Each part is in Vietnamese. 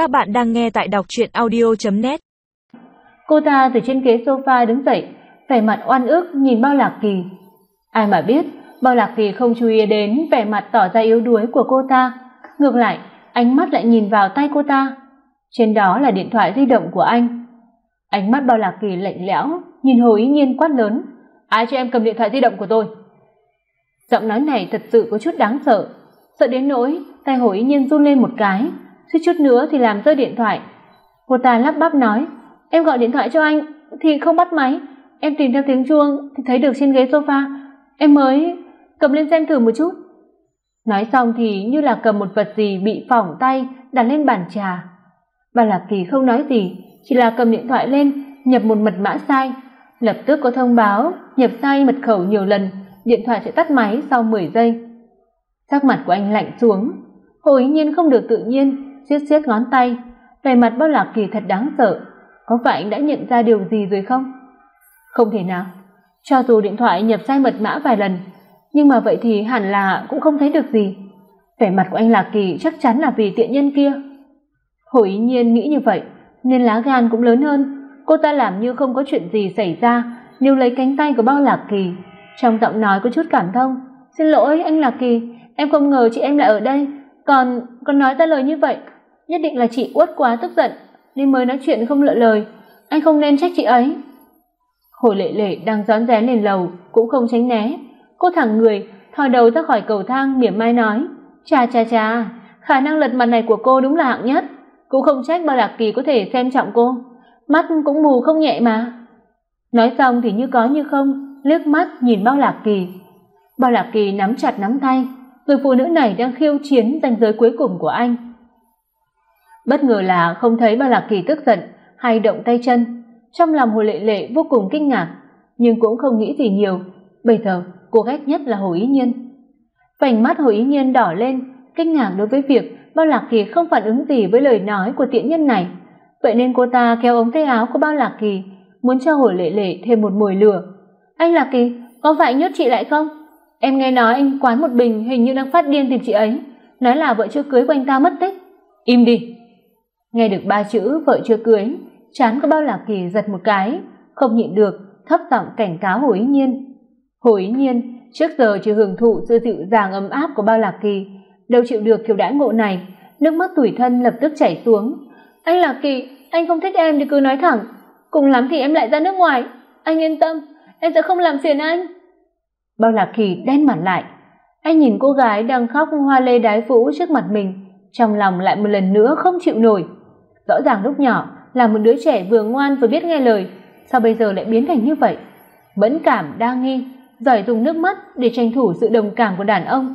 Các bạn đang nghe tại đọc truyện audio.net Cô ta từ trên ghế sofa đứng dậy, vẻ mặt oan ức nhìn Bao Lạc Kỳ. Ai mà biết, Bao Lạc Kỳ không chú ý đến vẻ mặt tỏ ra yếu đuối của cô ta, ngược lại, ánh mắt lại nhìn vào tay cô ta. Trên đó là điện thoại di động của anh. Ánh mắt Bao Lạc Kỳ lạnh lẽo, nhìn Hồ Ý Nhiên quát lớn, "Ai cho em cầm điện thoại di động của tôi?" Giọng nói này thật sự có chút đáng sợ, sợ đến nỗi tay Hồ Ý Nhiên run lên một cái, suýt chút nữa thì làm rơi điện thoại. Cô ta lắp bắp nói, "Em gọi điện thoại cho anh thì không bắt máy, em tìm theo tiếng chuông thì thấy được trên ghế sofa, em mới cầm lên xem thử một chút." Nói xong thì như là cầm một vật gì bị phỏng tay đặt lên bàn trà. Bà Lạc Kỳ không nói gì, chỉ là cầm điện thoại lên, nhập một mật mã sai, lập tức có thông báo nhập sai mật khẩu nhiều lần, điện thoại sẽ tắt máy sau 10 giây. Sắc mặt của anh lạnh xuống, Hồ Ý Nhiên không được tự nhiên, siết siết ngón tay, vẻ mặt Bao Lạc Kỳ thật đáng sợ, có phải anh đã nhận ra điều gì rồi không? Không thể nào, cho dù điện thoại nhập sai mật mã vài lần, nhưng mà vậy thì hẳn là cũng không thấy được gì. Vẻ mặt của anh Lạc Kỳ chắc chắn là vì tiện nhân kia. Hồ Ý Nhiên nghĩ như vậy, nên lá gan cũng lớn hơn, cô ta làm như không có chuyện gì xảy ra, níu lấy cánh tay của Bao Lạc Kỳ, trong giọng nói có chút cảm thông, "Xin lỗi anh Lạc Kỳ, em không ngờ chị em lại ở đây, còn còn nói ra lời như vậy, nhất định là chị uất quá tức giận nên mới nói chuyện không lựa lời, anh không nên trách chị ấy." Hồ Lệ Lệ đang rón rén lên lầu, cũng không tránh né, cô thẳng người, thò đầu ra khỏi cầu thang mỉa mai nói, "Chà chà chà, khả năng lật mặt này của cô đúng là hạng nhất, cũng không trách Bao Lạc Kỳ có thể xem trọng cô, mắt cũng mù không nhẹ mà." Nói xong thì như có như không, liếc mắt nhìn Bao Lạc Kỳ. Bao Lạc Kỳ nắm chặt nắm tay, người phụ nữ này đang khiêu chiến ranh giới cuối cùng của anh. Bất ngờ là không thấy Bao Lạc Kỳ tức giận hay động tay chân, trong lòng Hồ Lệ Lệ vô cùng kinh ngạc, nhưng cũng không nghĩ gì nhiều, bây giờ cô ghét nhất là Hồ Ý Nhiên. Vành mắt Hồ Ý Nhiên đỏ lên, kinh ngạc đối với việc Bao Lạc Kỳ không phản ứng gì với lời nói của tiện nhân này, vậy nên cô ta kéo ống tay áo của Bao Lạc Kỳ, muốn cho Hồ Lệ Lệ thêm một mùi lửa. "Anh Lạc Kỳ, có phải nhốt chị lại không? Em nghe nói anh quán một bình hình như đang phát điên tìm chị ấy, nói là vợ chưa cưới của anh ta mất tích." "Im đi." Nghe được ba chữ vợ chưa cưới, chán của Bao Lạc Kỳ giật một cái, không nhịn được, thấp giọng cảnh cáo Hồ Ý Nhiên. Hồ Ý Nhiên trước giờ chưa hưởng thụ sự dịu dàng ấm áp của Bao Lạc Kỳ, đâu chịu được kiểu đãi ngộ này, nước mắt tủi thân lập tức chảy xuống. "Anh Lạc Kỳ, anh không thích em thì cứ nói thẳng, cùng lắm thì em lại ra nước ngoài, anh yên tâm, em sẽ không làm phiền anh." Bao Lạc Kỳ đen mặt lại, anh nhìn cô gái đang khóc hoa lê đái vũ trước mặt mình, trong lòng lại một lần nữa không chịu nổi. Rõ ràng lúc nhỏ là một đứa trẻ vừa ngoan vừa biết nghe lời, sao bây giờ lại biến thành như vậy? Mẫn cảm đa nghi, giỏi dùng nước mắt để tranh thủ sự đồng cảm của đàn ông.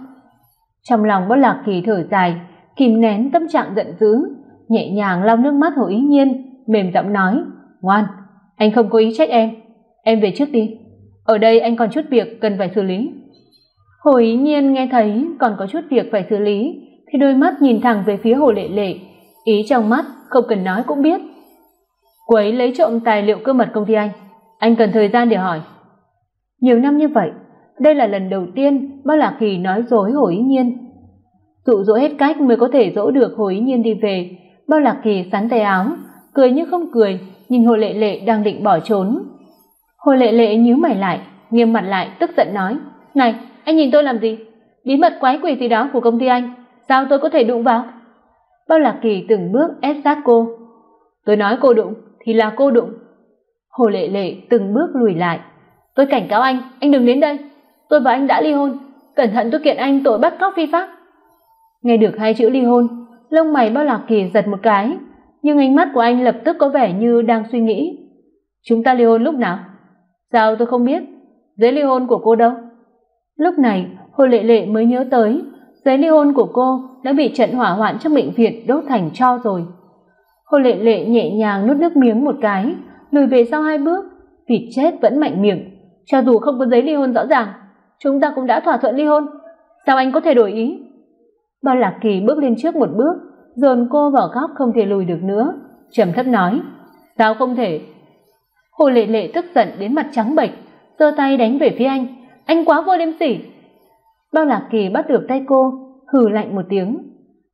Trong lòng bao Lạc Kỳ thở dài, kìm nén tâm trạng giận dữ, nhẹ nhàng lau nước mắt Hồ Ý Nhiên, mềm giọng nói: "Ngoan, anh không có ý trách em, em về trước đi. Ở đây anh còn chút việc cần phải xử lý." Hồ Ý Nhiên nghe thấy còn có chút việc phải xử lý, thì đôi mắt nhìn thẳng về phía Hồ Lệ Lệ, ý trong mắt không cần nói cũng biết. Cô ấy lấy trộm tài liệu cơ mật công ty anh, anh cần thời gian để hỏi. Nhiều năm như vậy, đây là lần đầu tiên Bao Lạc Kỳ nói dối Hồ Ý Nhiên. Dụ dỗ hết cách mới có thể dỗ được Hồ Ý Nhiên đi về, Bao Lạc Kỳ sắn tay áo, cười như không cười, nhìn Hồ Lệ Lệ đang định bỏ trốn. Hồ Lệ Lệ nhíu mày lại, nghiêm mặt lại, tức giận nói: "Này, anh nhìn tôi làm gì? Bí mật quái quỷ gì đó của công ty anh, sao tôi có thể đụng vào?" Bao Lạc Kỳ từng bước ép sát cô. "Tôi nói cô đụng thì là cô đụng." Hồ Lệ Lệ từng bước lùi lại. "Tôi cảnh cáo anh, anh đừng đến đây. Tôi và anh đã ly hôn, cẩn thận tôi kiện anh tội bắt cóc phi pháp." Nghe được hai chữ ly hôn, lông mày Bao Lạc Kỳ giật một cái, nhưng ánh mắt của anh lập tức có vẻ như đang suy nghĩ. "Chúng ta ly hôn lúc nào?" "Sao tôi không biết? Giấy ly hôn của cô đâu?" Lúc này, Hồ Lệ Lệ mới nhớ tới, giấy ly hôn của cô đã bị trận hỏa hoạn trong bệnh viện đốt thành tro rồi. Hồ Lệ Lệ nhẹ nhàng nuốt nước miếng một cái, lùi về sau hai bước, vịt chết vẫn mạnh miệng, cho dù không có giấy ly hôn rõ ràng, chúng ta cũng đã thỏa thuận ly hôn, sao anh có thể đổi ý? Bao Lạc Kỳ bước lên trước một bước, dồn cô vào góc không thể lùi được nữa, trầm thấp nói: "Sao không thể?" Hồ Lệ Lệ tức giận đến mặt trắng bệch, giơ tay đánh về phía anh, "Anh quá vô liêm sỉ." Bao Lạc Kỳ bắt được tay cô, hừ lạnh một tiếng,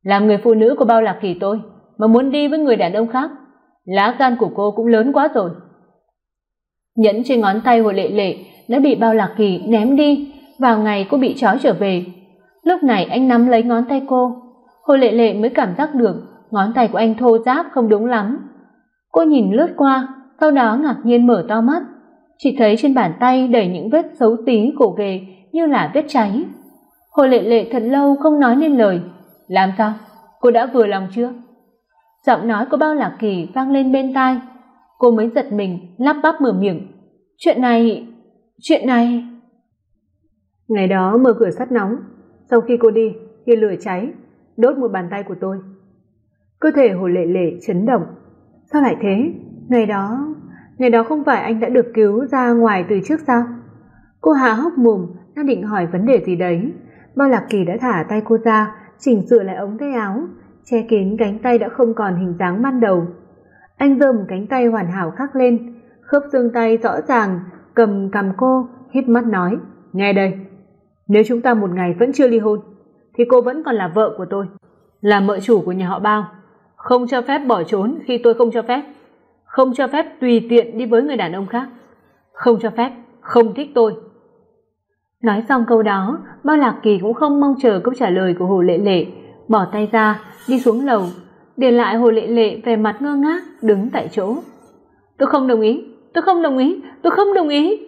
"Làm người phụ nữ của Bao Lạc Kỳ tôi, mà muốn đi với người đàn ông khác lá gan của cô cũng lớn quá rồi. Nhẫn trên ngón tay hồ lệ lệ đã bị bao lạc kỳ ném đi vào ngày cô bị trói trở về. Lúc này anh nắm lấy ngón tay cô. Hồ lệ lệ mới cảm giác được ngón tay của anh thô ráp không đúng lắm. Cô nhìn lướt qua sau đó ngạc nhiên mở to mắt. Chỉ thấy trên bàn tay đầy những vết xấu tí cổ ghề như là vết cháy. Hồ lệ lệ thật lâu không nói nên lời. Làm sao? Cô đã vừa lòng chưa? Giọng nói của bao lạc kỳ vang lên bên tai. Cô mới giật mình, lắp bắp mở miệng. Chuyện này chuyện này ngày đó mở cửa sắt nóng. Sau khi cô đi thì lửa cháy, đốt một bàn tay của tôi. Cơ thể hồ lệ lệ chấn động. Sao lại thế? Ngày đó ngày đó không phải anh đã được cứu ra ngoài từ trước sao? Cô há hốc mồm, đang định hỏi vấn đề gì đấy. Bao lạc kỳ đã thả tay cô ra, chỉnh sửa lại ống tay áo, che kín cánh tay đã không còn hình dáng ban đầu. Anh giơ một cánh tay hoàn hảo khác lên, khớp xương tay rõ ràng, cầm cằm cô, hít mắt nói, nghe đây, nếu chúng ta một ngày vẫn chưa ly hôn, thì cô vẫn còn là vợ của tôi, là mợ chủ của nhà họ bao. Không cho phép bỏ trốn khi tôi không cho phép không cho phép tùy tiện đi với người đàn ông khác. Không cho phép, không thích tôi. Nói xong câu đó, bao lạc kỳ cũng không mong chờ câu trả lời của hồ lệ lệ, bỏ tay ra, đi xuống lầu, để lại hồ lệ lệ vẻ mặt ngơ ngác đứng tại chỗ. Tôi không đồng ý, tôi không đồng ý, tôi không đồng ý.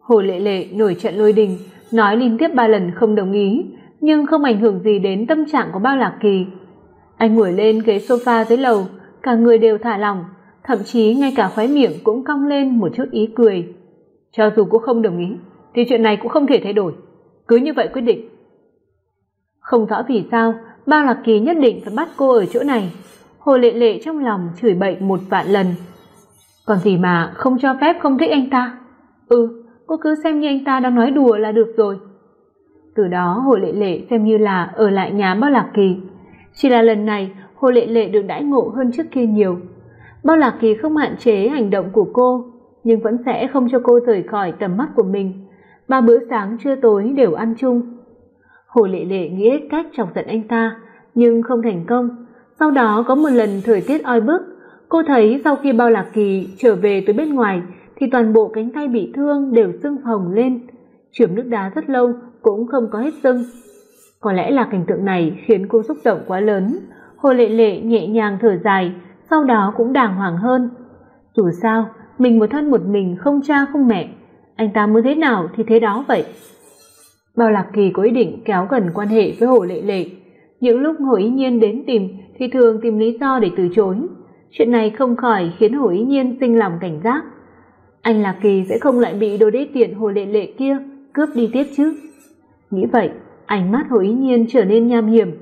Hồ lệ lệ nổi trận lôi đình, nói liên tiếp ba lần không đồng ý, nhưng không ảnh hưởng gì đến tâm trạng của bao lạc kỳ. Anh ngồi lên ghế sofa dưới lầu, cả người đều thả lỏng thậm chí ngay cả khóe miệng cũng cong lên một chút ý cười. Cho dù cô không đồng ý, thì chuyện này cũng không thể thay đổi. Cứ như vậy quyết định. Không rõ vì sao, bao lạc kỳ nhất định phải bắt cô ở chỗ này. Hồ lệ lệ trong lòng chửi bậy một vạn lần. Còn gì mà không cho phép không thích anh ta? Ừ cô cứ xem như anh ta đang nói đùa là được rồi. Từ đó hồ lệ lệ xem như là ở lại nhà bao lạc kỳ. Chỉ là lần này, hồ lệ lệ được đãi ngộ hơn trước kia nhiều bao lạc kỳ không hạn chế hành động của cô, nhưng vẫn sẽ không cho cô rời khỏi tầm mắt của mình. Ba bữa sáng trưa tối đều ăn chung. Hồ lệ lệ nghĩ hết cách chọc giận anh ta, nhưng không thành công. Sau đó có một lần thời tiết oi bức, cô thấy sau khi bao lạc kỳ trở về từ bên ngoài, thì toàn bộ cánh tay bị thương đều sưng phồng lên. Chườm nước đá rất lâu cũng không có hết sưng. Có lẽ là cảnh tượng này khiến cô xúc động quá lớn. Hồ lệ lệ nhẹ nhàng thở dài sau đó cũng đàng hoàng hơn. Dù sao, mình một thân một mình không cha không mẹ, anh ta muốn thế nào thì thế đó vậy. Bao lạc kỳ có ý định kéo gần quan hệ với hồ lệ lệ. Những lúc hồ ý nhiên đến tìm thì thường tìm lý do để từ chối. Chuyện này không khỏi khiến hồ ý nhiên sinh lòng cảnh giác. Anh lạc kỳ sẽ không lại bị đồ đê tiện hồ lệ lệ kia cướp đi tiếp chứ? Nghĩ vậy, ánh mắt hồ ý nhiên trở nên nham hiểm.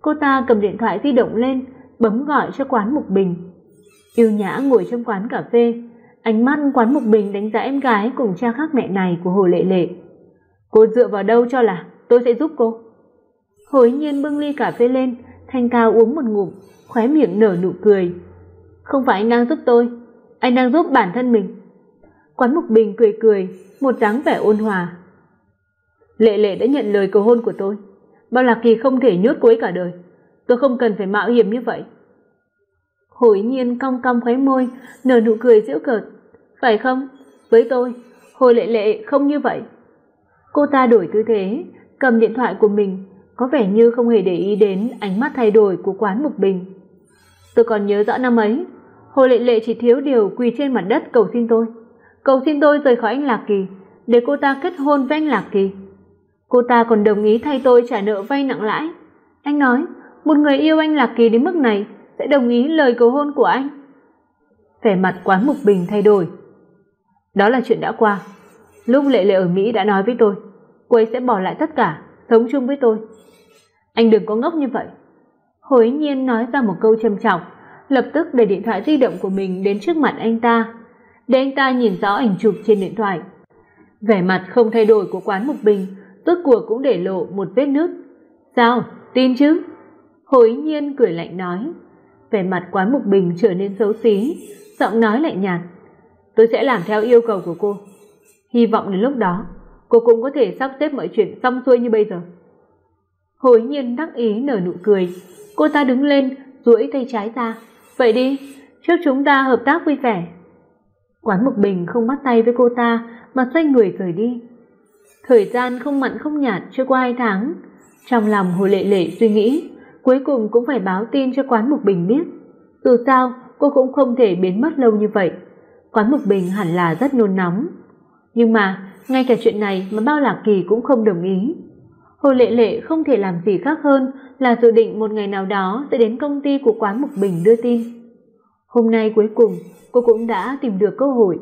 Cô ta cầm điện thoại di động lên bấm gọi cho quán mục bình. Yêu nhã ngồi trong quán cà phê. Ánh mắt quán mục bình đánh giá em gái cùng cha khác mẹ này của hồ lệ lệ. Cô dựa vào đâu cho là tôi sẽ giúp cô? Hối nhiên bưng ly cà phê lên, thanh cao uống một ngụm, khóe miệng nở nụ cười. Không phải anh đang giúp tôi, anh đang giúp bản thân mình. Quán mục bình cười cười, một dáng vẻ ôn hòa. Lệ lệ đã nhận lời cầu hôn của tôi. Bao lạc kỳ không thể nhốt cô ấy cả đời tôi không cần phải mạo hiểm như vậy. Hối nhiên cong cong khóe môi, nở nụ cười giễu cợt. Phải không? Với tôi, hồi lệ lệ không như vậy. Cô ta đổi tư thế, cầm điện thoại của mình, có vẻ như không hề để ý đến ánh mắt thay đổi của quán mục bình tôi còn nhớ rõ năm ấy, hồi lệ lệ chỉ thiếu điều quỳ trên mặt đất cầu xin tôi. Cầu xin tôi rời khỏi anh lạc kỳ, để cô ta kết hôn với anh lạc kỳ. Cô ta còn đồng ý thay tôi trả nợ vay nặng lãi. Anh nói một người yêu anh lạc kỳ đến mức này, sẽ đồng ý lời cầu hôn của anh. Vẻ mặt quán mục bình thay đổi. Đó là chuyện đã qua. Lúc lệ lệ ở mỹ đã nói với tôi, cô ấy sẽ bỏ lại tất cả, sống chung với tôi. Anh đừng có ngốc như vậy. Hối nhiên nói ra một câu trầm trọng, lập tức để điện thoại di động của mình đến trước mặt anh ta. Để anh ta nhìn rõ ảnh chụp trên điện thoại. Vẻ mặt không thay đổi của quán mục bình rốt cuộc cũng để lộ một vết nứt. Sao? Tin chứ? Hối nhiên cười lạnh nói. Vẻ mặt quán mục bình trở nên xấu xí. Giọng nói lạnh nhạt. Tôi sẽ làm theo yêu cầu của cô. Hy vọng đến lúc đó cô cũng có thể sắp xếp mọi chuyện xong xuôi như bây giờ. Hối nhiên đắc ý nở nụ cười. Cô ta đứng lên duỗi tay trái ra, "Vậy đi, chúc chúng ta hợp tác vui vẻ." Quán Mục Bình không bắt tay với cô ta mà xoay người rời đi. Thời gian không mặn không nhạt trôi qua hai tháng, trong lòng Hồ Lệ Lệ suy nghĩ, cuối cùng cũng phải báo tin cho Quán Mục Bình biết. Dù sao, cô cũng không thể biến mất lâu như vậy. Quán Mục Bình hẳn là rất nôn nóng. Nhưng mà, ngay cả chuyện này mà Bao Lạc Kỳ cũng không đồng ý. Hồ Lệ Lệ không thể làm gì khác hơn là dự định một ngày nào đó sẽ đến công ty của Quán Mục Bình đưa tin. Hôm nay cuối cùng, cô cũng đã tìm được cơ hội.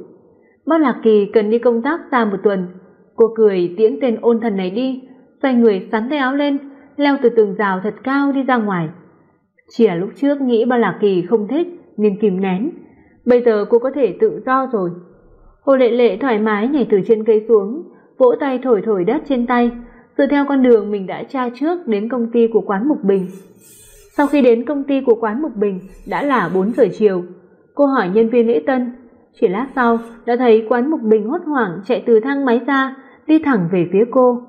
Bao Lạc Kỳ cần đi công tác xa một tuần. Cô cười tiễn tên ôn thần này đi, xoay người sắn tay áo lên, leo từ tường rào thật cao đi ra ngoài. Chỉ là lúc trước nghĩ Bao Lạc Kỳ không thích nên kìm nén, bây giờ cô có thể tự do rồi. Hồ Lệ Lệ thoải mái nhảy từ trên cây xuống, vỗ tay thổi thổi đất trên tay, dựa theo con đường mình đã tra trước đến công ty của quán Mục Bình. Sau khi đến công ty của quán Mục Bình đã là 4 giờ chiều, cô hỏi nhân viên lễ tân, chỉ lát sau đã thấy quán Mục Bình hốt hoảng chạy từ thang máy ra, đi thẳng về phía cô.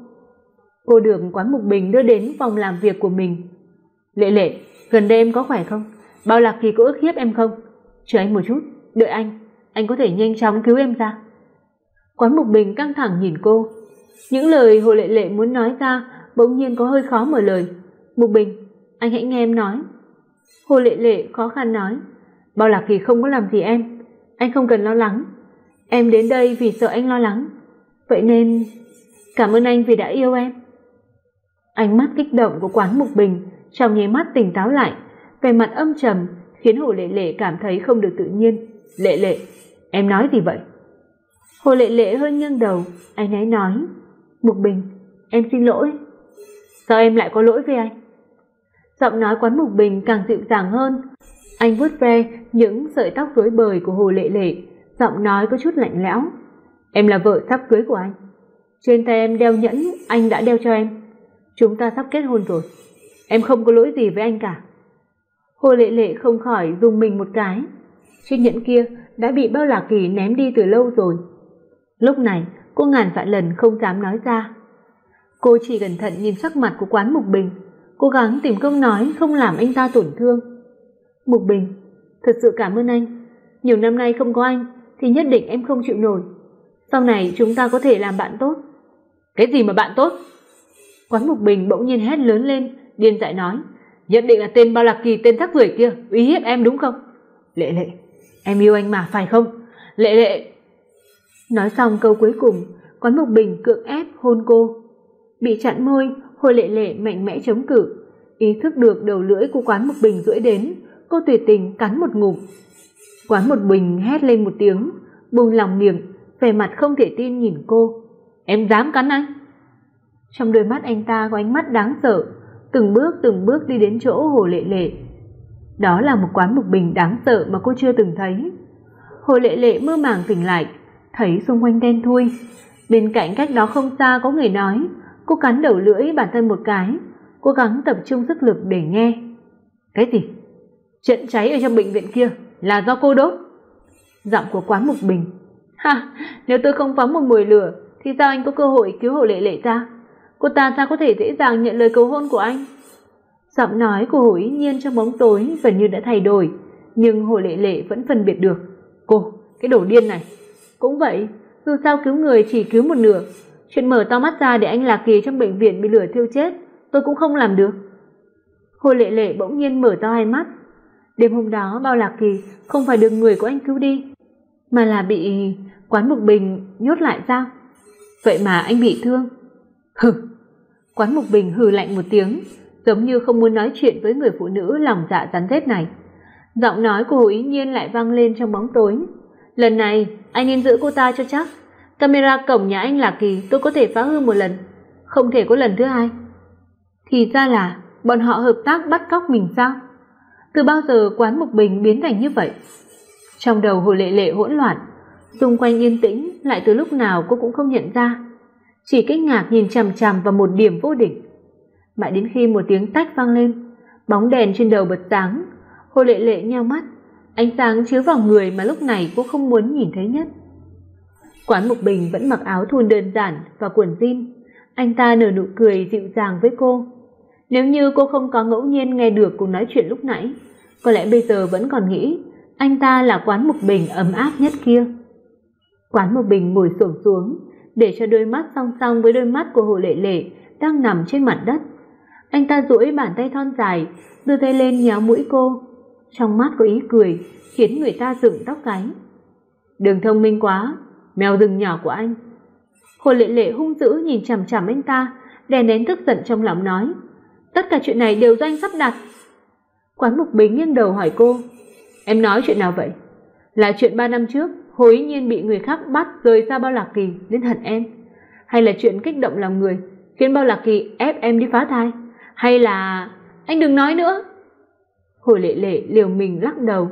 Cô được quán Mục Bình đưa đến phòng làm việc của mình. Lệ lệ, gần đây em có khỏe không? Bao lạc kỳ có ức hiếp em không? Chờ anh một chút, đợi anh, anh có thể nhanh chóng cứu em ra. Quán Mục Bình căng thẳng nhìn cô. Những lời Hồ Lệ Lệ muốn nói ra bỗng nhiên có hơi khó mở lời. Mục Bình, anh hãy nghe em nói. Hồ Lệ Lệ khó khăn nói. Bao lạc kỳ không có làm gì em, anh không cần lo lắng. Em đến đây vì sợ anh lo lắng. Vậy nên cảm ơn anh vì đã yêu em. Ánh mắt kích động của quán Mục Bình trong nháy mắt tỉnh táo lại, vẻ mặt âm trầm khiến Hồ Lệ Lệ cảm thấy không được tự nhiên. "Lệ Lệ, em nói gì vậy?" Hồ Lệ Lệ hơi nghiêng đầu, anh ấy nói, "Mục Bình, em xin lỗi." "Sao em lại có lỗi với anh?" Giọng nói quán Mục Bình càng dịu dàng hơn. Anh vuốt ve những sợi tóc rối bời của Hồ Lệ Lệ, giọng nói có chút lạnh lẽo. "Em là vợ sắp cưới của anh. Trên tay em đeo nhẫn anh đã đeo cho em. Chúng ta sắp kết hôn rồi. Em không có lỗi gì với anh cả." Hồ Lệ Lệ không khỏi dùng mình một cái. Chiếc nhẫn kia đã bị Bao Lạc Kỳ ném đi từ lâu rồi. Lúc này, cô ngàn vạn lần không dám nói ra. Cô chỉ cẩn thận nhìn sắc mặt của quán Mục Bình, cố gắng tìm câu nói không làm anh ta tổn thương. Mục Bình, thật sự cảm ơn anh. Nhiều năm nay không có anh thì nhất định em không chịu nổi. Sau này chúng ta có thể làm bạn tốt. Cái gì mà bạn tốt? Quán Mục Bình bỗng nhiên hét lớn lên, điên dại nói, nhất định là tên Bao Lạc Kỳ tên thắc rưởi kia uy hiếp em đúng không? Lệ Lệ, em yêu anh mà phải không? Lệ Lệ. Nói xong câu cuối cùng, Quán Mục Bình cưỡng ép hôn cô. Bị chặn môi, Hồ Lệ Lệ mạnh mẽ chống cự, ý thức được đầu lưỡi của Quán Mục Bình duỗi đến, cô tuyệt tình cắn một ngụm. Quán Mục Bình hét lên một tiếng, buông lòng miệng, vẻ mặt không thể tin nhìn cô. Em dám cắn anh? Trong đôi mắt anh ta có ánh mắt đáng sợ, từng bước từng bước đi đến chỗ Hồ Lệ Lệ. Đó là một quán mục bình đáng sợ mà cô chưa từng thấy. Hồ Lệ Lệ mơ màng tỉnh lại, thấy xung quanh đen thui. Bên cạnh cách đó không xa có người nói, cô cắn đầu lưỡi bản thân một cái, cố gắng tập trung sức lực để nghe. Cái gì? Trận cháy ở trong bệnh viện kia là do cô đốt? Giọng của quán mục bình. Ha, nếu tôi không phóng một mùi lửa thì sao anh có cơ hội cứu Hồ Lệ Lệ ra? Cô ta sao có thể dễ dàng nhận lời cầu hôn của anh? Giọng nói của Hồ Ý Nhiên trong bóng tối gần như đã thay đổi, nhưng Hồ Lệ Lệ vẫn phân biệt được. Cô, cái đồ điên này. Cũng vậy, dù sao cứu người chỉ cứu một nửa, chuyện mở to mắt ra để anh Lạc Kỳ trong bệnh viện bị lửa thiêu chết, tôi cũng không làm được. Hồ Lệ Lệ bỗng nhiên mở to hai mắt. Đêm hôm đó Bao Lạc Kỳ không phải được người của anh cứu đi, mà là bị quán Mục Bình nhốt lại sao? Vậy mà anh bị thương. Hừ. Quán Mục Bình hừ lạnh một tiếng, giống như không muốn nói chuyện với người phụ nữ lòng dạ rắn rết này. Giọng nói của Hồ Ý Nhiên lại vang lên trong bóng tối. Lần này, anh nên giữ cô ta cho chắc. Camera cổng nhà anh Lạc Kỳ tôi có thể phá hư một lần, không thể có lần thứ hai. Thì ra là bọn họ hợp tác bắt cóc mình sao? Từ bao giờ quán Mục Bình biến thành như vậy? Trong đầu Hồ Lệ Lệ hỗn loạn, xung quanh yên tĩnh, lại từ lúc nào cô cũng không nhận ra chỉ kinh ngạc nhìn chằm chằm vào một điểm vô định Mãi đến khi một tiếng tách vang lên, bóng đèn trên đầu bật sáng, Hồ Lệ Lệ nheo mắt, ánh sáng chiếu vào người mà lúc này cô không muốn nhìn thấy nhất. Quán Mục Bình vẫn mặc áo thun đơn giản và quần jean, anh ta nở nụ cười dịu dàng với cô. Nếu như cô không có ngẫu nhiên nghe được cuộc nói chuyện lúc nãy, có lẽ bây giờ vẫn còn nghĩ anh ta là quán mục bình ấm áp nhất kia. Quán mục bình ngồi xổm xuống, để cho đôi mắt song song với đôi mắt của Hồ Lệ Lệ đang nằm trên mặt đất. Anh ta duỗi bàn tay thon dài, đưa tay lên nhéo mũi cô. Trong mắt có ý cười, khiến người ta dựng tóc gáy. Đừng thông minh quá, mèo rừng nhỏ của anh. Hồ Lệ Lệ hung dữ nhìn chằm chằm anh ta, đè nén tức giận trong lòng nói: "Tất cả chuyện này đều do anh sắp đặt." Quán Mục Bình nghiêng đầu hỏi cô: "Em nói chuyện nào vậy?" "Là chuyện ba năm trước, hối Nhiên bị người khác bắt rời xa Bao Lạc Kỳ đến hận em, hay là chuyện kích động lòng người, khiến Bao Lạc Kỳ ép em đi phá thai, hay là anh đừng nói nữa." Hồ Lệ Lệ liều mình lắc đầu,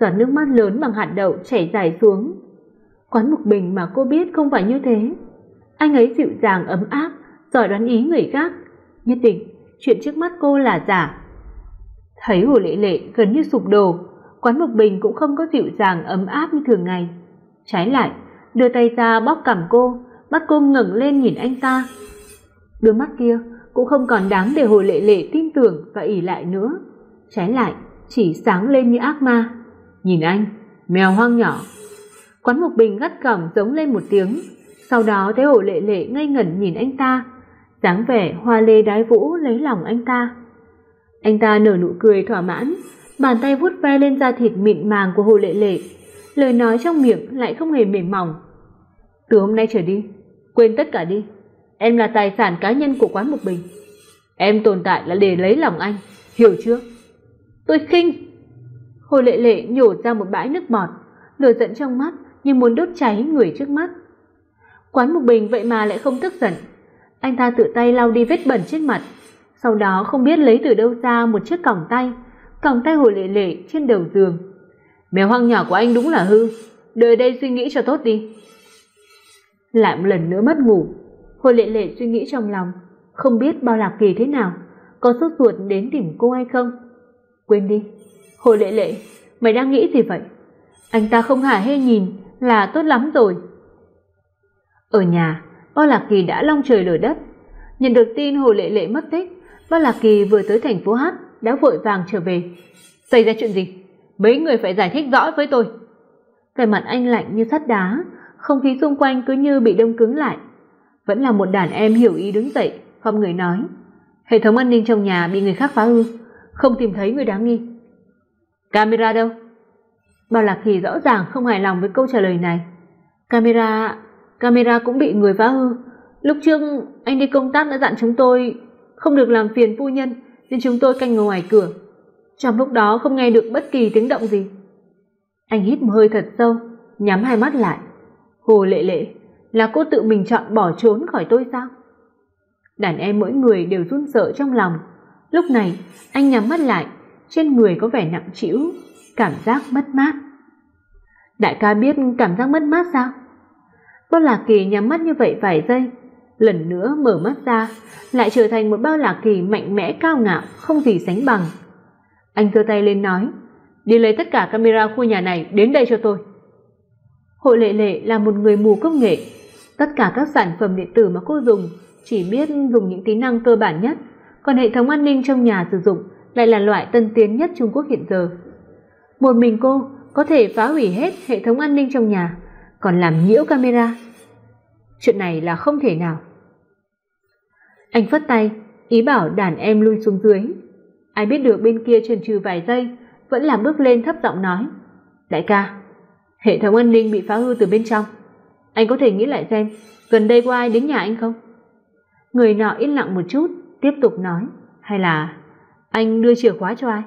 giọt nước mắt lớn bằng hạt đậu chảy dài xuống. Quán Mục Bình mà cô biết không phải như thế. Anh ấy dịu dàng ấm áp, giỏi đoán ý người khác, nhất định chuyện trước mắt cô là giả. Thấy Hồ Lệ Lệ gần như sụp đổ, Quán Mộc Bình cũng không có dịu dàng ấm áp như thường ngày. Trái lại, đưa tay ra bóp cằm cô, bắt cô ngẩng lên nhìn anh ta. Đôi mắt kia cũng không còn đáng để hồi Lệ Lệ tin tưởng và ỉ lại nữa. Trái lại, chỉ sáng lên như ác ma. Nhìn anh, mèo hoang nhỏ. Quán Mộc Bình gắt gỏng giống lên một tiếng, sau đó thấy Hồ Lệ Lệ ngây ngẩn nhìn anh ta, dáng vẻ hoa lê đái vũ lấy lòng anh ta. Anh ta nở nụ cười thỏa mãn, bàn tay vuốt ve lên da thịt mịn màng của Hồ Lệ Lệ, lời nói trong miệng lại không hề mềm mỏng. Từ hôm nay trở đi, quên tất cả đi, em là tài sản cá nhân của quán Mục Bình. Em tồn tại là để lấy lòng anh, hiểu chưa? Tôi khinh. Hồ Lệ Lệ nhổ ra một bãi nước bọt, lửa giận trong mắt như muốn đốt cháy người trước mắt. Quán Mục Bình vậy mà lại không tức giận. Anh ta tự tay lau đi vết bẩn trên mặt, sau đó không biết lấy từ đâu ra một chiếc còng tay, còng tay Hồ Lệ Lệ trên đầu giường. Mèo hoang nhỏ của anh đúng là hư, đợi đây suy nghĩ cho tốt đi. Lại một lần nữa mất ngủ, Hồ Lệ Lệ suy nghĩ trong lòng, không biết bao lạc kỳ thế nào, có sốt ruột đến tìm cô hay không. Quên đi, Hồ Lệ Lệ, mày đang nghĩ gì vậy? Anh ta không hả hê nhìn là tốt lắm rồi. Ở nhà, Bao Lạc Kỳ đã long trời lở đất. Nhận được tin Hồ Lệ Lệ mất tích, Bao Lạc Kỳ vừa tới thành phố Hát đã vội vàng trở về. Xảy ra chuyện gì? Mấy người phải giải thích rõ với tôi. Cái mặt anh lạnh như sắt đá, không khí xung quanh cứ như bị đông cứng lại. Vẫn là một đàn em hiểu ý đứng dậy, không người nói. Hệ thống an ninh trong nhà bị người khác phá hư, không tìm thấy người đáng nghi. Camera đâu? Bao Lạc Kỳ rõ ràng không hài lòng với câu trả lời này. Camera camera cũng bị người phá hư. Lúc trước anh đi công tác đã dặn chúng tôi không được làm phiền phu nhân, nên chúng tôi canh ngoài cửa. Trong lúc đó không nghe được bất kỳ tiếng động gì. Anh hít một hơi thật sâu, nhắm hai mắt lại. Hồ Lệ Lệ, là cô tự mình chọn bỏ trốn khỏi tôi sao? Đàn em mỗi người đều run sợ trong lòng. Lúc này, anh nhắm mắt lại, trên người có vẻ nặng trĩu, cảm giác mất mát. Đại ca biết cảm giác mất mát sao? Bao Lạc Kỳ nhắm mắt như vậy vài giây, lần nữa mở mắt ra, lại trở thành một Bao Lạc Kỳ mạnh mẽ cao ngạo, không gì sánh bằng. Anh giơ tay lên nói, đi lấy tất cả camera khu nhà này đến đây cho tôi. Hội Lệ Lệ là một người mù công nghệ, tất cả các sản phẩm điện tử mà cô dùng chỉ biết dùng những tính năng cơ bản nhất, còn hệ thống an ninh trong nhà sử dụng lại là loại tân tiến nhất Trung Quốc hiện giờ. Một mình cô có thể phá hủy hết hệ thống an ninh trong nhà, còn làm nhiễu camera. Chuyện này là không thể nào. Anh phất tay, ý bảo đàn em lui xuống dưới. Ai biết được bên kia chần chừ vài giây, vẫn là bước lên thấp giọng nói. Đại ca, hệ thống an ninh bị phá hư từ bên trong. Anh có thể nghĩ lại xem, gần đây có ai đến nhà anh không? Người nọ im lặng một chút, tiếp tục nói. Hay là anh đưa chìa khóa cho ai?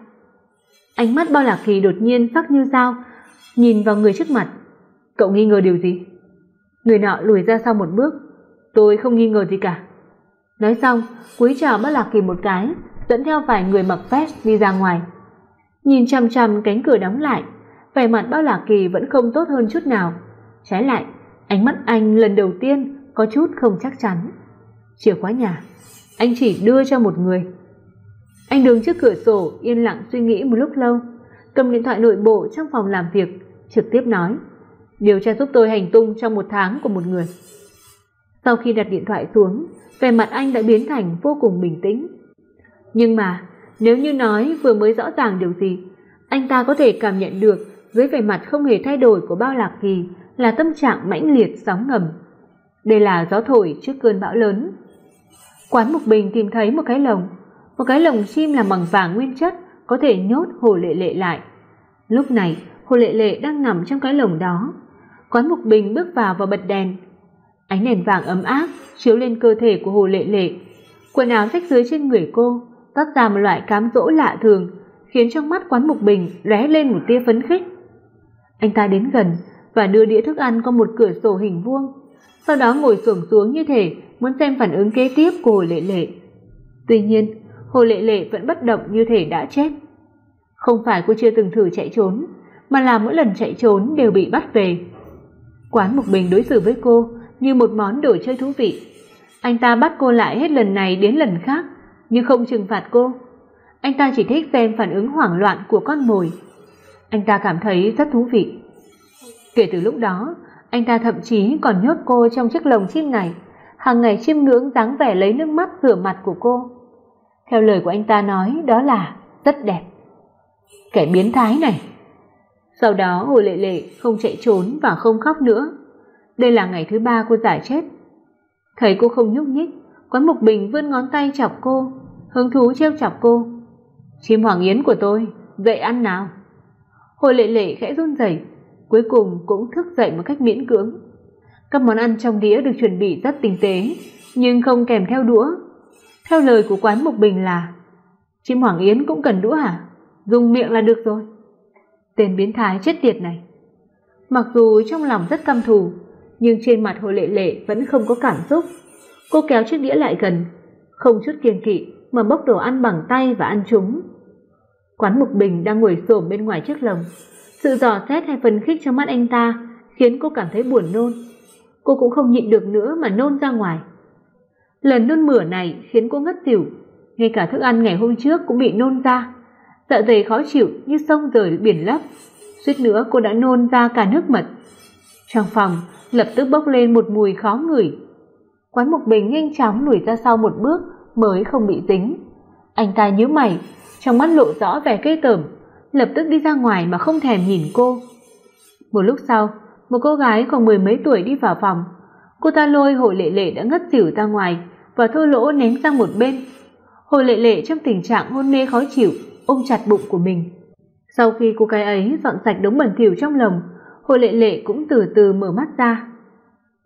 Ánh mắt bao lạc kỳ đột nhiên sắc như dao, nhìn vào người trước mặt. Cậu nghi ngờ điều gì? Người nọ lùi ra sau một bước. Tôi không nghi ngờ gì cả. Nói xong, cúi chào bao lạc kỳ một cái, dẫn theo vài người mặc vest đi ra ngoài. Nhìn chằm chằm cánh cửa đóng lại, vẻ mặt bao lạc kỳ vẫn không tốt hơn chút nào. Trái lại, ánh mắt anh lần đầu tiên có chút không chắc chắn. Chìa khóa nhà, anh chỉ đưa cho một người. Anh đứng trước cửa sổ yên lặng suy nghĩ một lúc lâu, cầm điện thoại nội bộ trong phòng làm việc, trực tiếp nói, điều tra giúp tôi hành tung trong một tháng của một người. Sau khi đặt điện thoại xuống, vẻ mặt anh đã biến thành vô cùng bình tĩnh. Nhưng mà, nếu như nói vừa mới rõ ràng điều gì, Anh ta có thể cảm nhận được dưới vẻ mặt không hề thay đổi của bao lạc kỳ là tâm trạng mãnh liệt sóng ngầm. Đây là gió thổi trước cơn bão lớn. Quán Mục Bình tìm thấy một cái lồng, một cái lồng chim làm bằng vàng nguyên chất có thể nhốt Hồ Lệ Lệ lại. Lúc này, Hồ Lệ Lệ đang nằm trong cái lồng đó. Quán Mục Bình bước vào và bật đèn. Ánh đèn vàng ấm áp chiếu lên cơ thể của Hồ Lệ Lệ. Quần áo rách dưới trên người cô toát ra một loại cám dỗ lạ thường, khiến trong mắt Quán Mục Bình lóe lên một tia phấn khích. Anh ta đến gần và đưa đĩa thức ăn qua một cửa sổ hình vuông, sau đó ngồi xổm xuống như thể muốn xem phản ứng kế tiếp của Hồ Lệ Lệ. Tuy nhiên, Hồ Lệ Lệ vẫn bất động như thể đã chết. Không phải cô chưa từng thử chạy trốn, mà là mỗi lần chạy trốn đều bị bắt về. Quán Mục Bình đối xử với cô như một món đồ chơi thú vị. Anh ta bắt cô lại hết lần này đến lần khác, nhưng không trừng phạt cô. Anh ta chỉ thích xem phản ứng hoảng loạn của con mồi. Anh ta cảm thấy rất thú vị. Kể từ lúc đó, anh ta thậm chí còn nhốt cô trong chiếc lồng chim này, hàng ngày chiêm ngưỡng dáng vẻ lấy nước mắt rửa mặt của cô. Theo lời của anh ta nói, đó là rất đẹp. Kẻ biến thái này. Sau đó Hồ Lệ Lệ không chạy trốn và không khóc nữa. Đây là ngày thứ ba cô giải chết. Thấy cô không nhúc nhích, Quán Mục Bình vươn ngón tay chọc cô, hứng thú trêu chọc cô. Chim hoàng yến của tôi, dậy ăn nào. Hồ Lệ Lệ khẽ run rẩy, cuối cùng cũng thức dậy một cách miễn cưỡng. Các món ăn trong đĩa được chuẩn bị rất tinh tế, nhưng không kèm theo đũa. Theo lời của quán Mục Bình là Chim Hoàng Yến cũng cần đũa hả? Dùng miệng là được rồi. Tên biến thái chết tiệt này. Mặc dù trong lòng rất căm thù, nhưng trên mặt Hồ Lệ Lệ vẫn không có cảm xúc. Cô kéo chiếc đĩa lại gần, không chút kiêng kỵ mà bốc đồ ăn bằng tay và ăn chúng. Quán Mục Bình đang ngồi xổm bên ngoài chiếc lồng. Sự dò xét hay phấn khích trong mắt anh ta khiến cô cảm thấy buồn nôn. Cô cũng không nhịn được nữa mà nôn ra ngoài. Lần nôn mửa này khiến cô ngất xỉu, ngay cả thức ăn ngày hôm trước cũng bị nôn ra. Dạ dày khó chịu như sông rời biển lấp. Suýt nữa cô đã nôn ra cả nước mật. Trong phòng lập tức bốc lên một mùi khó ngửi. Quán Mục Bình nhanh chóng lùi ra sau một bước mới không bị dính. Anh ta nhíu mày, trong mắt lộ rõ vẻ ghê tởm, lập tức đi ra ngoài mà không thèm nhìn cô. Một lúc sau, một cô gái khoảng mười mấy tuổi đi vào phòng. Cô ta lôi Hồ Lệ Lệ đã ngất xỉu ra ngoài và thô lỗ ném sang một bên. Hồ Lệ Lệ trong tình trạng hôn mê khó chịu, ôm chặt bụng của mình. Sau khi cô gái ấy dọn sạch đống bẩn thỉu trong lồng, Hồ Lệ Lệ cũng từ từ mở mắt ra.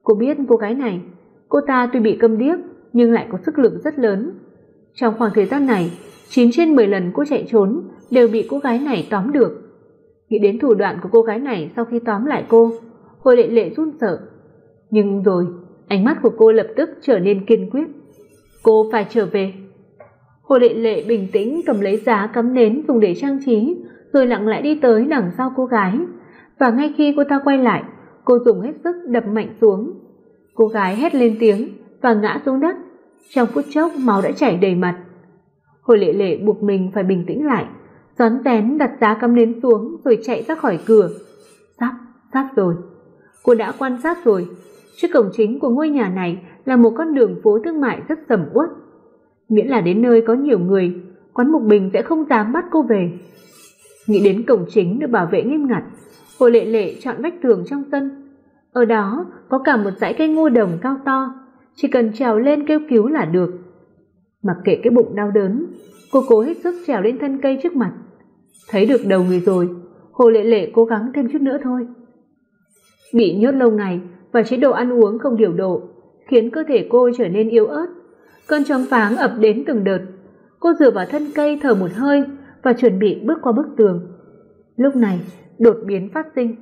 Cô biết cô gái này, cô ta tuy bị câm điếc nhưng lại có sức lực rất lớn. Trong khoảng thời gian này, 9 trên 10 lần cô chạy trốn đều bị cô gái này tóm được. Nghĩ đến thủ đoạn của cô gái này sau khi tóm lại cô, Hồ Lệ Lệ run sợ. Nhưng rồi, ánh mắt của cô lập tức trở nên kiên quyết. Cô phải trở về. Hồ Lệ Lệ bình tĩnh cầm lấy giá cắm nến dùng để trang trí, rồi lặng lẽ đi tới đằng sau cô gái. Và ngay khi cô ta quay lại, cô dùng hết sức đập mạnh xuống. Cô gái hét lên tiếng và ngã xuống đất. Trong phút chốc máu đã chảy đầy mặt. Hồ Lệ Lệ buộc mình phải bình tĩnh lại, rón rén đặt giá cắm nến xuống rồi chạy ra khỏi cửa. Sắp, sắp rồi. Cô đã quan sát rồi, trước cổng chính của ngôi nhà này là một con đường phố thương mại rất sầm uất. Miễn là đến nơi có nhiều người, quán Mục Bình sẽ không dám bắt cô về. Nghĩ đến cổng chính được bảo vệ nghiêm ngặt, Hồ Lệ Lệ chọn vách tường trong sân. Ở đó có cả một dãy cây ngô đồng cao to, chỉ cần trèo lên kêu cứu là được. Mặc kệ cái bụng đau đớn, cô cố hết sức trèo lên thân cây trước mặt. Thấy được đầu người rồi, Hồ Lệ Lệ cố gắng thêm chút nữa thôi. Bị nhốt lâu ngày và chế độ ăn uống không điều độ, khiến cơ thể cô trở nên yếu ớt. Cơn chóng váng ập đến từng đợt. Cô dựa vào thân cây thở một hơi và chuẩn bị bước qua bức tường. Lúc này, đột biến phát sinh.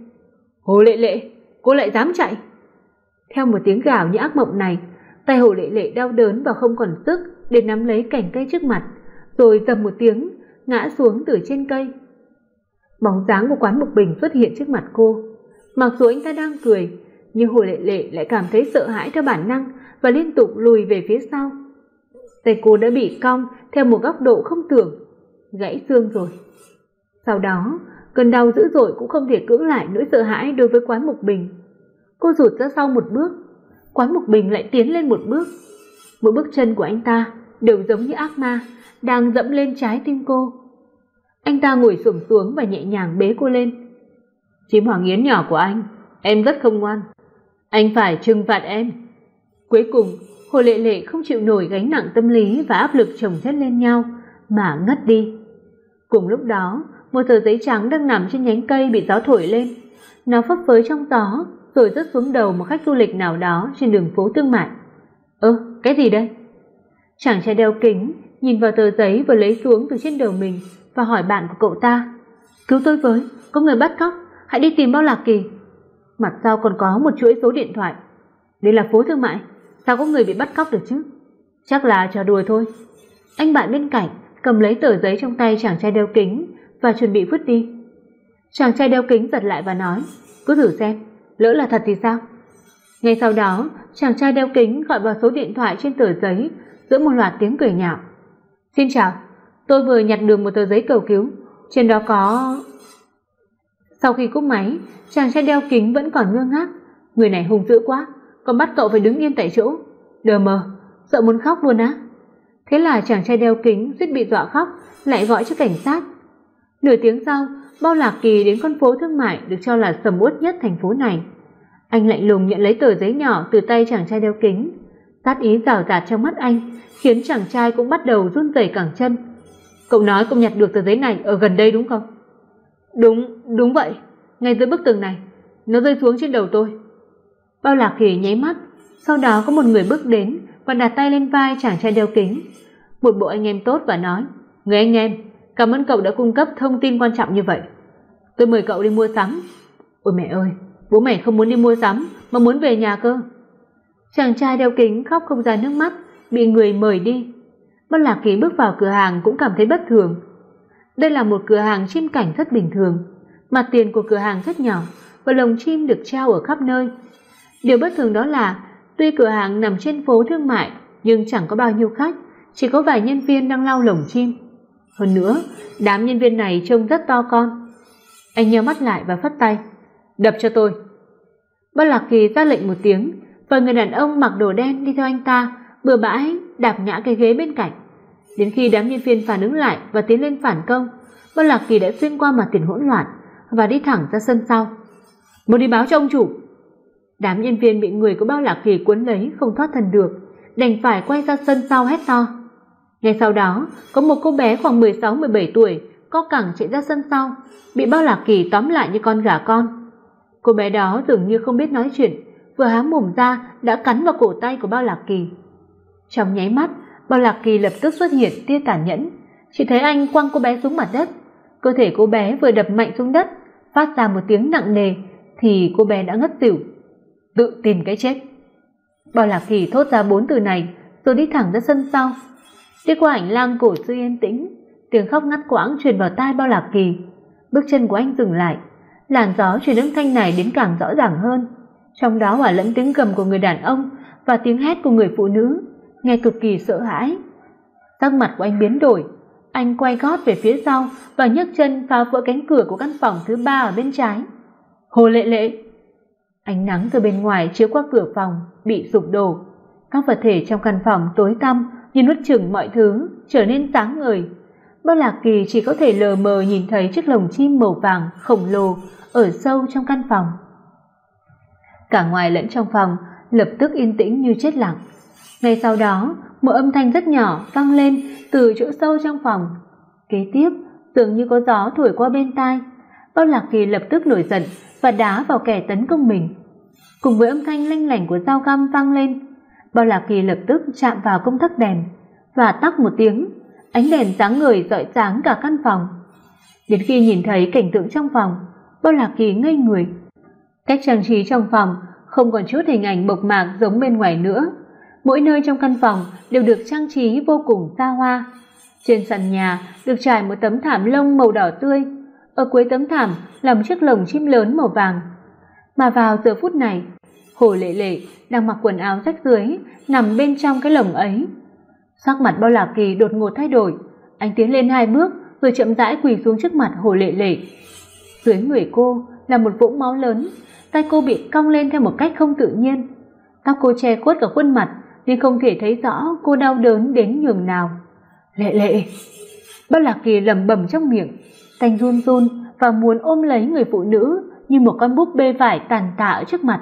Hồ Lệ Lệ, cô lại dám chạy. Theo một tiếng gào như ác mộng này, tay Hồ Lệ Lệ đau đớn và không còn sức để nắm lấy cành cây trước mặt, rồi dầm một tiếng, ngã xuống từ trên cây. Bóng dáng của quán Mục Bình xuất hiện trước mặt cô. Mặc dù anh ta đang cười, nhưng Hồ Lệ Lệ lại cảm thấy sợ hãi theo bản năng và liên tục lùi về phía sau. Tay cô đã bị cong theo một góc độ không tưởng, gãy xương rồi. Sau đó, cơn đau dữ dội cũng không thể cưỡng lại nỗi sợ hãi đối với quán Mục Bình. Cô rụt ra sau một bước, quán Mục Bình lại tiến lên một bước. Mỗi bước chân của anh ta đều giống như ác ma đang dẫm lên trái tim cô. Anh ta ngồi xổm xuống và nhẹ nhàng bế cô lên. Chim hoàng yến nhỏ của anh, em rất không ngoan. Anh phải trừng phạt em. Cuối cùng, Hồ Lệ Lệ không chịu nổi gánh nặng tâm lý và áp lực chồng chất lên nhau mà ngất đi. Cùng lúc đó, một tờ giấy trắng đang nằm trên nhánh cây bị gió thổi lên. Nó phấp phới trong gió, rồi rớt xuống đầu một khách du lịch nào đó trên đường phố thương mại. Ơ, cái gì đây? Chàng trai đeo kính, nhìn vào tờ giấy vừa lấy xuống từ trên đầu mình và hỏi bạn của cậu ta. Cứu tôi với, có người bắt cóc, hãy đi tìm bao lạc kỳ. Mặt sau còn có một chuỗi số điện thoại. Đây là phố thương mại, sao có người bị bắt cóc được chứ? Chắc là trò đùa thôi. Anh bạn bên cạnh cầm lấy tờ giấy trong tay chàng trai đeo kính và chuẩn bị vứt đi. Chàng trai đeo kính giật lại và nói, cứ thử xem, lỡ là thật thì sao? Ngay sau đó, chàng trai đeo kính gọi vào số điện thoại trên tờ giấy giữa một loạt tiếng cười nhạo. Xin chào, tôi vừa nhặt được một tờ giấy cầu cứu, trên đó có... Sau khi cúp máy, chàng trai đeo kính vẫn còn ngơ ngác, người này hung dữ quá, còn bắt cậu phải đứng yên tại chỗ. Đờ mờ, sợ muốn khóc luôn á. Thế là chàng trai đeo kính suýt bị dọa khóc, lại gọi cho cảnh sát. Nửa tiếng sau, Bao Lạc Kỳ đến con phố thương mại được cho là sầm uất nhất thành phố này. Anh lạnh lùng nhận lấy tờ giấy nhỏ từ tay chàng trai đeo kính. Sát ý rào rạt trong mắt anh, khiến chàng trai cũng bắt đầu run rẩy cẳng chân. Cậu nói cậu nhặt được tờ giấy này ở gần đây đúng không? Đúng, đúng vậy. Ngay dưới bức tường này, nó rơi xuống trên đầu tôi. Bao Lạc Kỳ nháy mắt, sau đó có một người bước đến và đặt tay lên vai chàng trai đeo kính. Một bộ anh em tốt và nói, người anh em, cảm ơn cậu đã cung cấp thông tin quan trọng như vậy. Tôi mời cậu đi mua sắm. Ôi mẹ ơi, bố mẹ không muốn đi mua sắm mà muốn về nhà cơ. Chàng trai đeo kính khóc không ra nước mắt, bị người mời đi. Bất Lạc Kỳ bước vào cửa hàng cũng cảm thấy bất thường. Đây là một cửa hàng chim cảnh rất bình thường, mặt tiền của cửa hàng rất nhỏ và lồng chim được treo ở khắp nơi. Điều bất thường đó là Tuy cửa hàng nằm trên phố thương mại, nhưng chẳng có bao nhiêu khách, chỉ có vài nhân viên đang lau lồng chim. Hơn nữa, đám nhân viên này trông rất to con. Anh nhớ mắt lại và phất tay. Đập cho tôi. Bất Lạc Kỳ ra lệnh một tiếng, và người đàn ông mặc đồ đen đi theo anh ta, bừa bãi đạp ngã cái ghế bên cạnh. Đến khi đám nhân viên phản ứng lại và tiến lên phản công, Bất Lạc Kỳ đã xuyên qua mặt tiền hỗn loạn và đi thẳng ra sân sau. Muốn đi báo cho ông chủ, Đám nhân viên bị người của bao lạc kỳ cuốn lấy không thoát thân được, đành phải quay ra sân sau hét to. Ngay sau đó, có một cô bé khoảng 16-17 tuổi co cẳng chạy ra sân sau, bị bao lạc kỳ tóm lại như con gà con. Cô bé đó dường như không biết nói chuyện, vừa há mồm ra đã cắn vào cổ tay của bao lạc kỳ. Trong nháy mắt, bao lạc kỳ lập tức xuất hiện tia tàn nhẫn, chỉ thấy anh quăng cô bé xuống mặt đất. Cơ thể cô bé vừa đập mạnh xuống đất, phát ra một tiếng nặng nề, thì cô bé đã ngất xỉu tự tìm cái chết. Bao Lạc Kỳ thốt ra bốn từ này, rồi đi thẳng ra sân sau. Đi qua hành lang cổ xưa yên tĩnh, tiếng khóc ngắt quãng truyền vào tai Bao Lạc Kỳ. Bước chân của anh dừng lại, làn gió truyền âm thanh này đến càng rõ ràng hơn. Trong đó hòa lẫn tiếng gầm của người đàn ông và tiếng hét của người phụ nữ, nghe cực kỳ sợ hãi. Sắc mặt của anh biến đổi, anh quay gót về phía sau và nhấc chân phá vỡ cánh cửa của căn phòng thứ ba ở bên trái. Hồ Lệ Lệ Ánh nắng từ bên ngoài chiếu qua cửa phòng bị sụp đổ. Các vật thể trong căn phòng tối tăm như nuốt chửng mọi thứ, trở nên sáng ngời. Bao Lạc Kỳ chỉ có thể lờ mờ nhìn thấy chiếc lồng chim màu vàng khổng lồ ở sâu trong căn phòng. Cả ngoài lẫn trong phòng lập tức yên tĩnh như chết lặng. Ngay sau đó, một âm thanh rất nhỏ vang lên từ chỗ sâu trong phòng. Kế tiếp, dường như có gió thổi qua bên tai. Bao Lạc Kỳ lập tức nổi giận, và đá vào kẻ tấn công mình. Cùng với âm thanh lanh lảnh của dao găm vang lên, Bao Lạc Kỳ lập tức chạm vào công tắc đèn và tắt một tiếng, ánh đèn sáng người rọi sáng cả căn phòng. Đến khi nhìn thấy cảnh tượng trong phòng, Bao Lạc Kỳ ngây người. Cách trang trí trong phòng không còn chút hình ảnh mộc mạc giống bên ngoài nữa. Mỗi nơi trong căn phòng đều được trang trí vô cùng xa hoa. Trên sàn nhà được trải một tấm thảm lông màu đỏ tươi ở cuối tấm thảm là một chiếc lồng chim lớn màu vàng. Mà vào giờ phút này, Hồ Lệ Lệ đang mặc quần áo rách rưới nằm bên trong cái lồng ấy. Sắc mặt Bao Lạc Kỳ đột ngột thay đổi, anh tiến lên hai bước rồi chậm rãi quỳ xuống trước mặt Hồ Lệ Lệ. Dưới người cô là một vũng máu lớn, tay cô bị cong lên theo một cách không tự nhiên. Tóc cô che khuất cả khuôn mặt nên không thể thấy rõ cô đau đớn đến nhường nào. Lệ Lệ, Bao Lạc Kỳ lẩm bẩm trong miệng, tay run run và muốn ôm lấy người phụ nữ như một con búp bê vải tàn tạ trước mặt.